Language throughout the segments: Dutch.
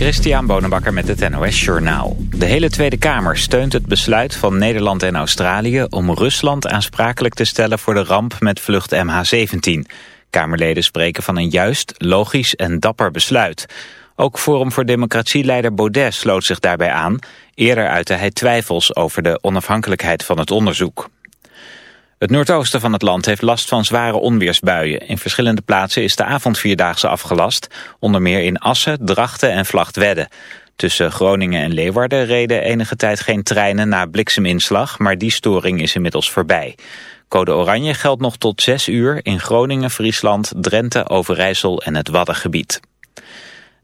Christian Bonenbakker met het NOS Journaal. De hele Tweede Kamer steunt het besluit van Nederland en Australië... om Rusland aansprakelijk te stellen voor de ramp met vlucht MH17. Kamerleden spreken van een juist, logisch en dapper besluit. Ook Forum voor Democratie-leider Baudet sloot zich daarbij aan. Eerder uitte hij twijfels over de onafhankelijkheid van het onderzoek. Het noordoosten van het land heeft last van zware onweersbuien. In verschillende plaatsen is de avondvierdaagse afgelast. Onder meer in Assen, Drachten en Vlachtwedde. Tussen Groningen en Leeuwarden reden enige tijd geen treinen na blikseminslag... maar die storing is inmiddels voorbij. Code Oranje geldt nog tot 6 uur in Groningen, Friesland, Drenthe, Overijssel en het Waddengebied.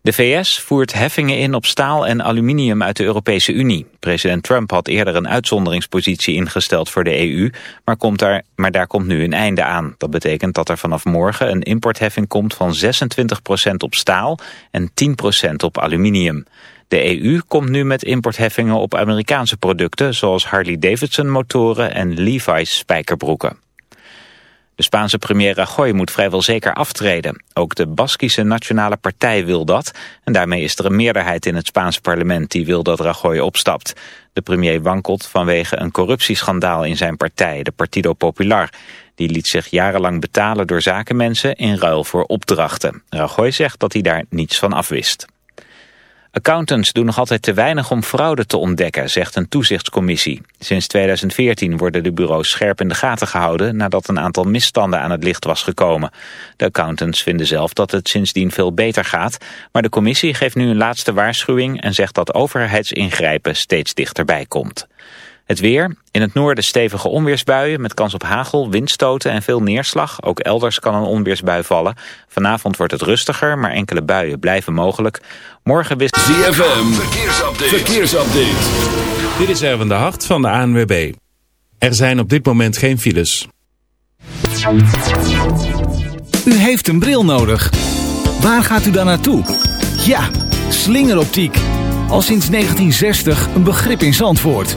De VS voert heffingen in op staal en aluminium uit de Europese Unie. President Trump had eerder een uitzonderingspositie ingesteld voor de EU, maar, komt daar, maar daar komt nu een einde aan. Dat betekent dat er vanaf morgen een importheffing komt van 26% op staal en 10% op aluminium. De EU komt nu met importheffingen op Amerikaanse producten zoals Harley-Davidson motoren en Levi's spijkerbroeken. De Spaanse premier Rajoy moet vrijwel zeker aftreden. Ook de Baskische Nationale Partij wil dat. En daarmee is er een meerderheid in het Spaanse parlement die wil dat Rajoy opstapt. De premier wankelt vanwege een corruptieschandaal in zijn partij, de Partido Popular. Die liet zich jarenlang betalen door zakenmensen in ruil voor opdrachten. Rajoy zegt dat hij daar niets van afwist. Accountants doen nog altijd te weinig om fraude te ontdekken, zegt een toezichtscommissie. Sinds 2014 worden de bureaus scherp in de gaten gehouden nadat een aantal misstanden aan het licht was gekomen. De accountants vinden zelf dat het sindsdien veel beter gaat, maar de commissie geeft nu een laatste waarschuwing en zegt dat overheidsingrijpen steeds dichterbij komt. Het weer. In het noorden stevige onweersbuien met kans op hagel, windstoten en veel neerslag. Ook elders kan een onweersbui vallen. Vanavond wordt het rustiger, maar enkele buien blijven mogelijk. Morgen wist... ZFM. Verkeersupdate. Verkeersupdate. Dit is Erwin de Hart van de ANWB. Er zijn op dit moment geen files. U heeft een bril nodig. Waar gaat u dan naartoe? Ja, slingeroptiek. Al sinds 1960 een begrip in Zandvoort.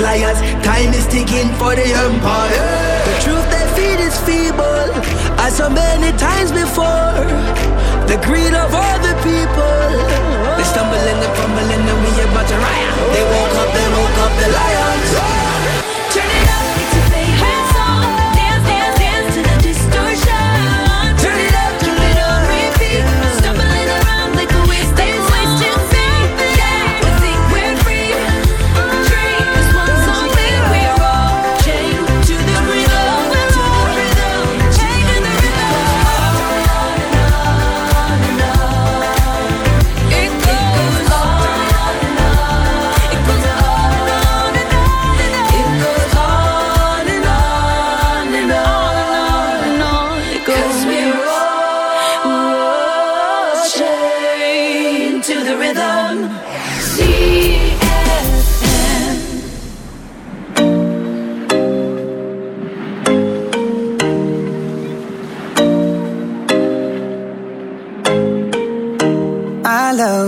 Liars.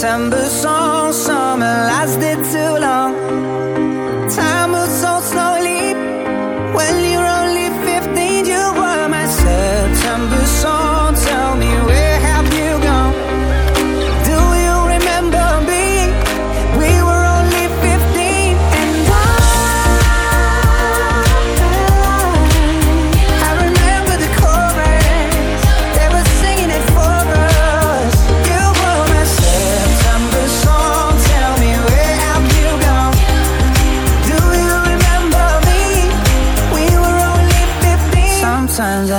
December song.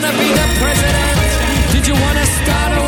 Wanna be the president? Did you wanna start a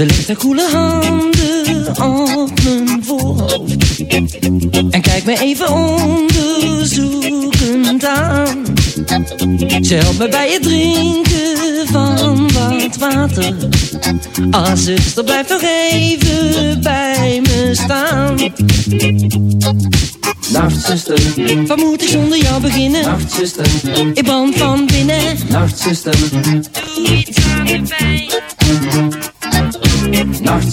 Ze legt haar koele handen op mijn voorhoofd En kijkt me even onderzoekend aan Ze helpt me bij het drinken van wat water Ah zuster blijf nog even bij me staan Nacht, zuster. Wat moet ik zonder jou beginnen? Nacht, zuster. Ik brand van binnen Nacht, zuster. Doe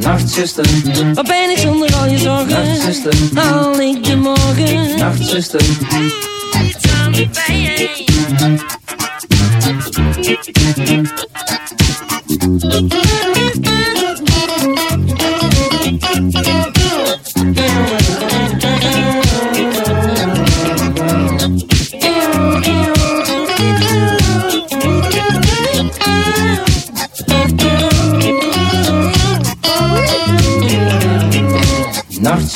Nachtzuster, Waar ben ik zonder al je zorgen? Nachtzuster, Haal ik de morgen? Nachtzuster, de pijn.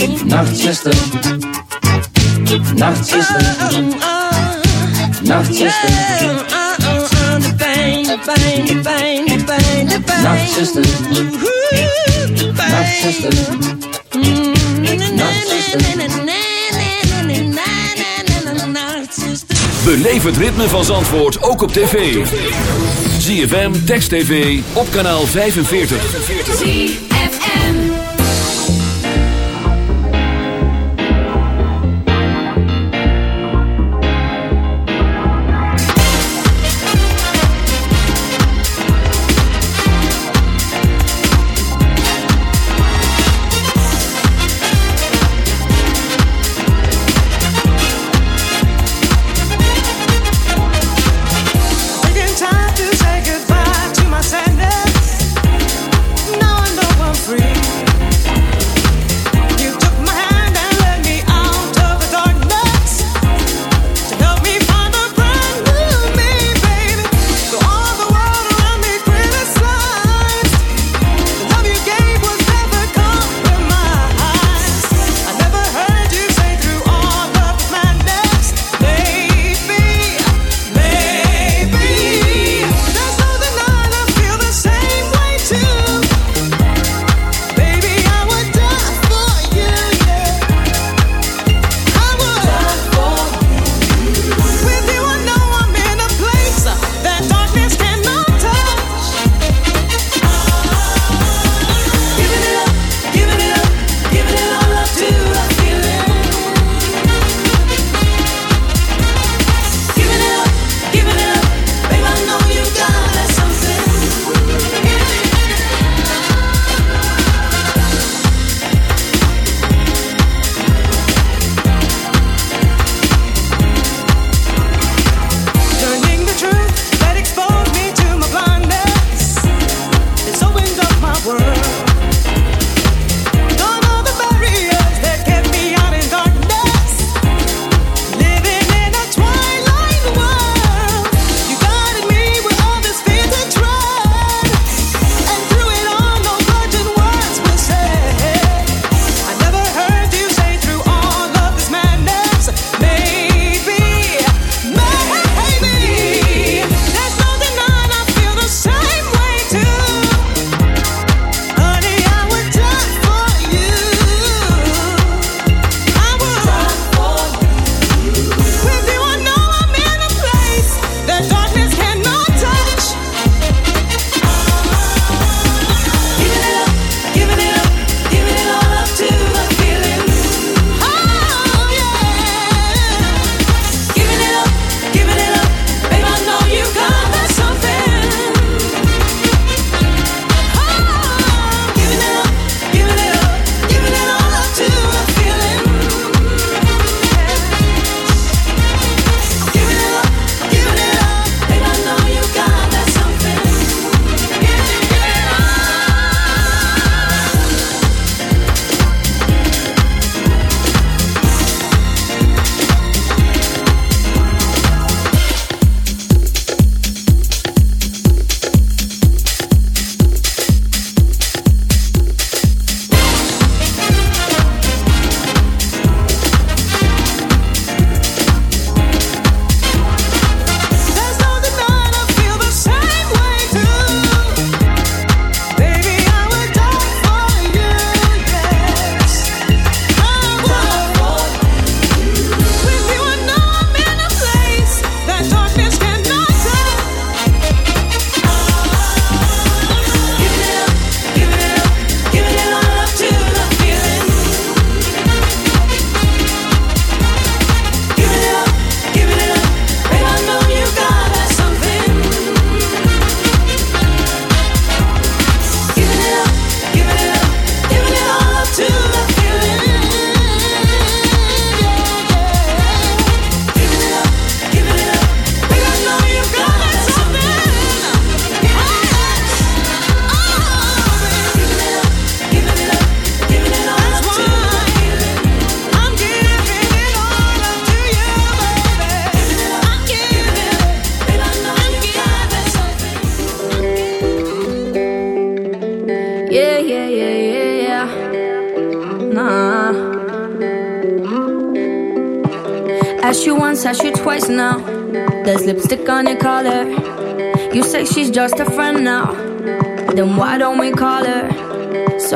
Nachtzuster. Nachtzuster. Nachtzuster. De pijn, de pijn, de pijn, de pijn, de pijn. Nachtzuster. Nachtzuster. Beleef het ritme van Zandvoort ook op tv. ZFM, Text TV, op kanaal 45.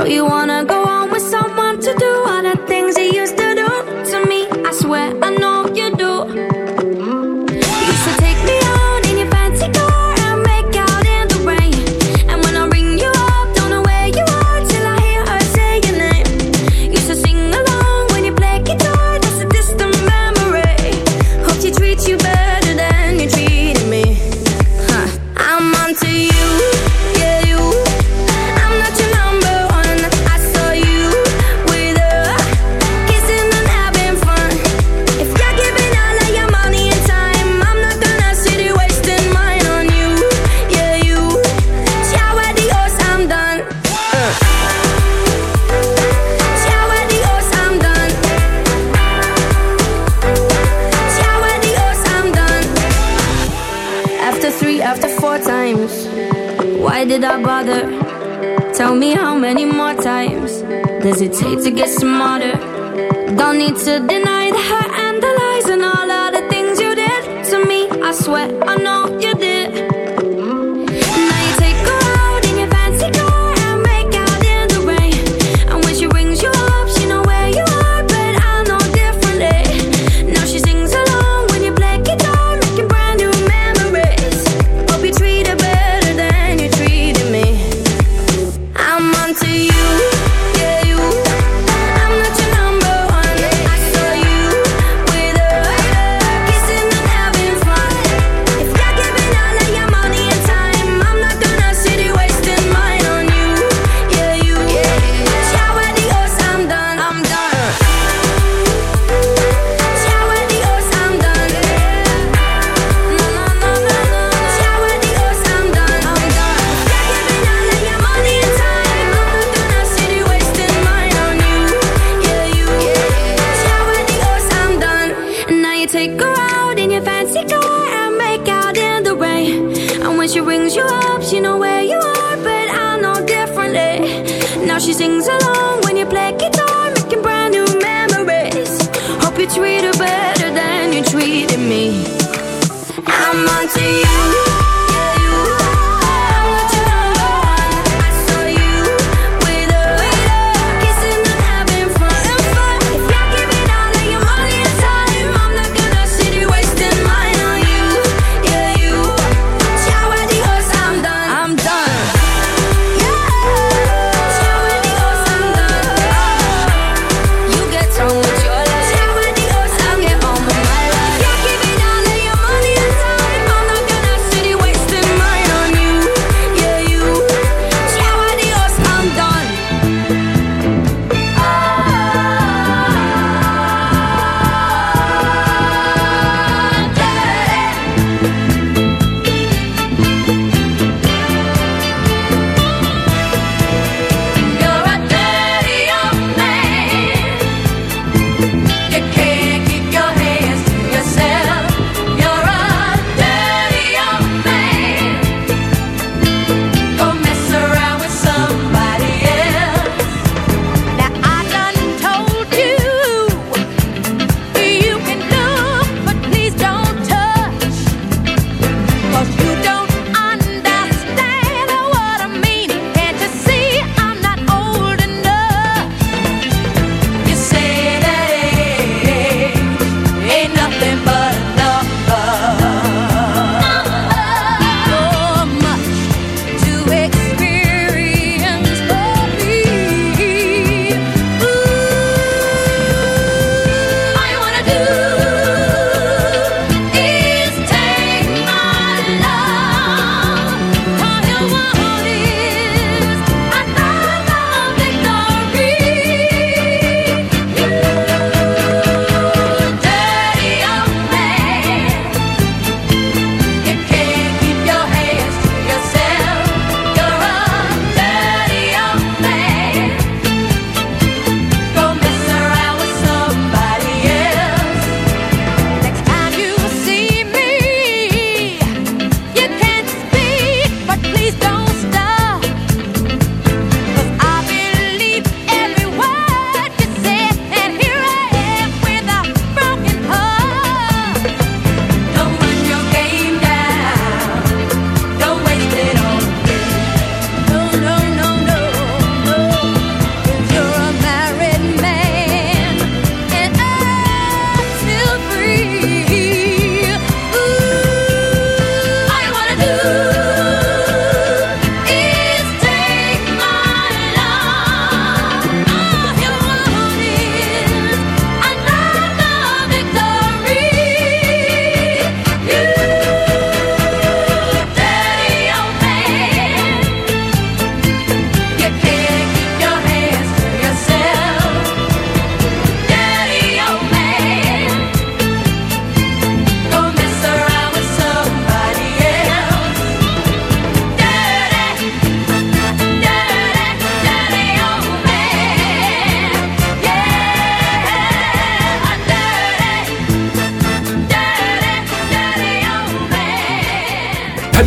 You wanna go on with someone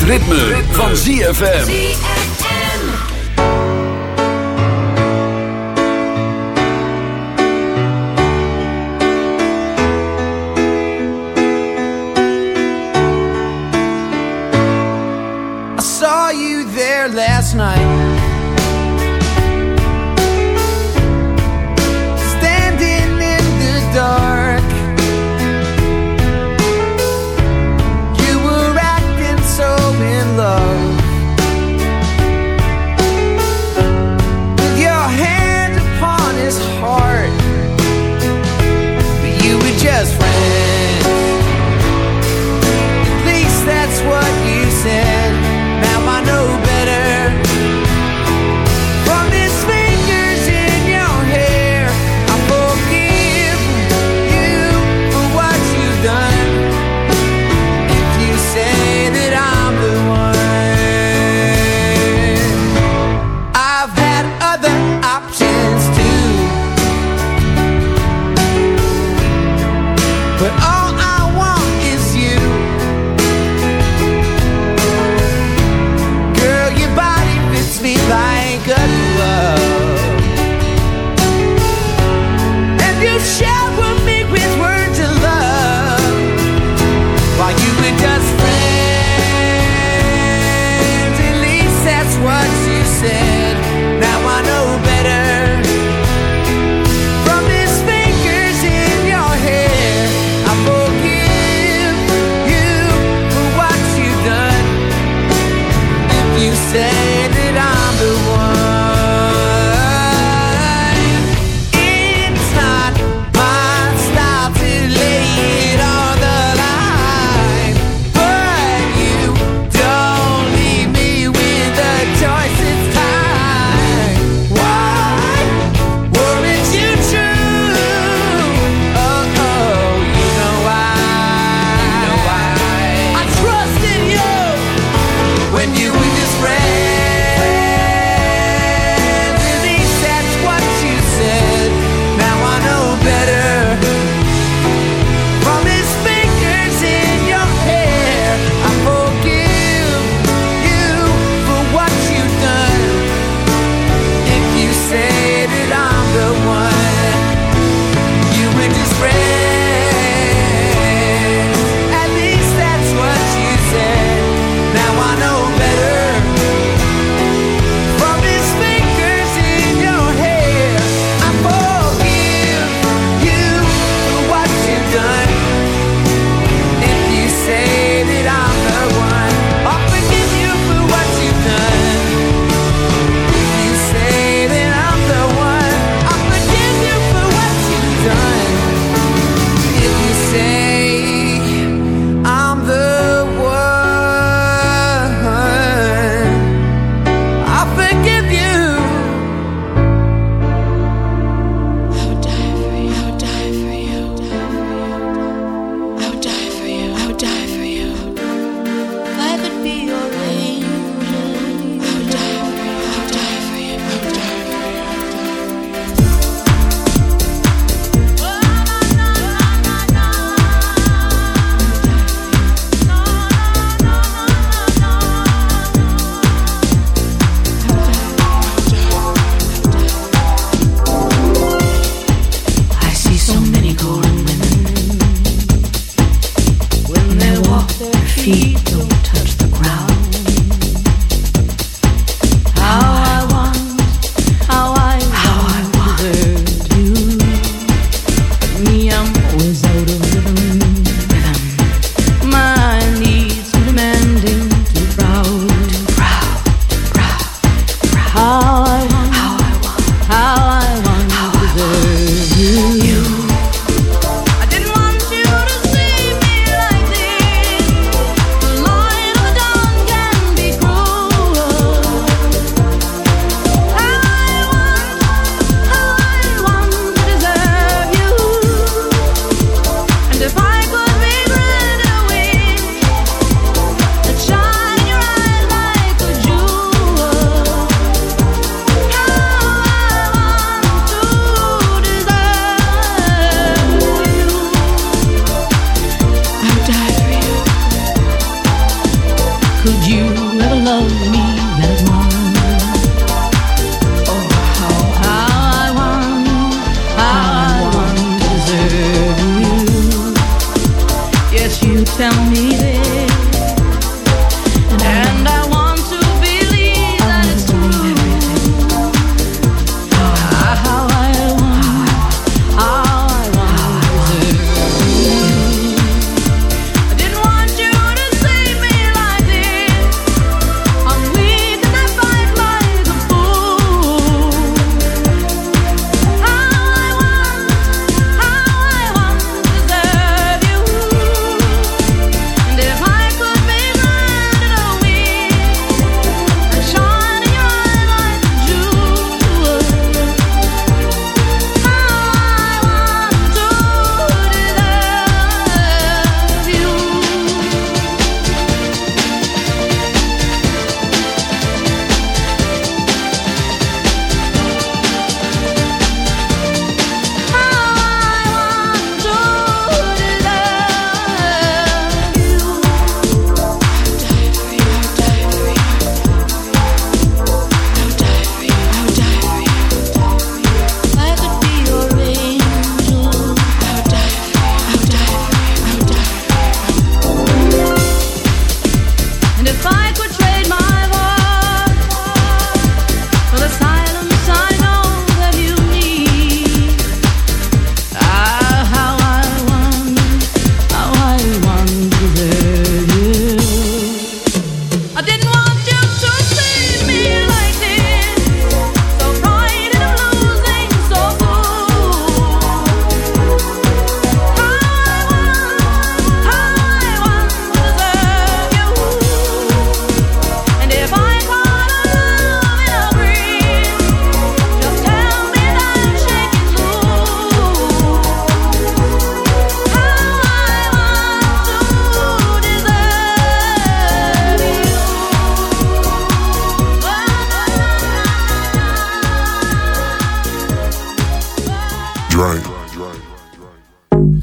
Ritme, van ZFM.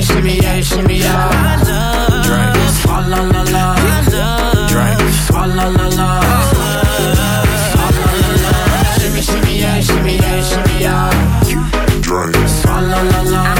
yeah, shimmy, yeah, shimmy, yeah. Drink, swalla la la. Drink, swalla la la. La la. Shimmy, shimmy, yeah, shimmy, yeah, shimmy, yeah. Drink, swalla la la. Drink,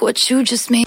What you just made.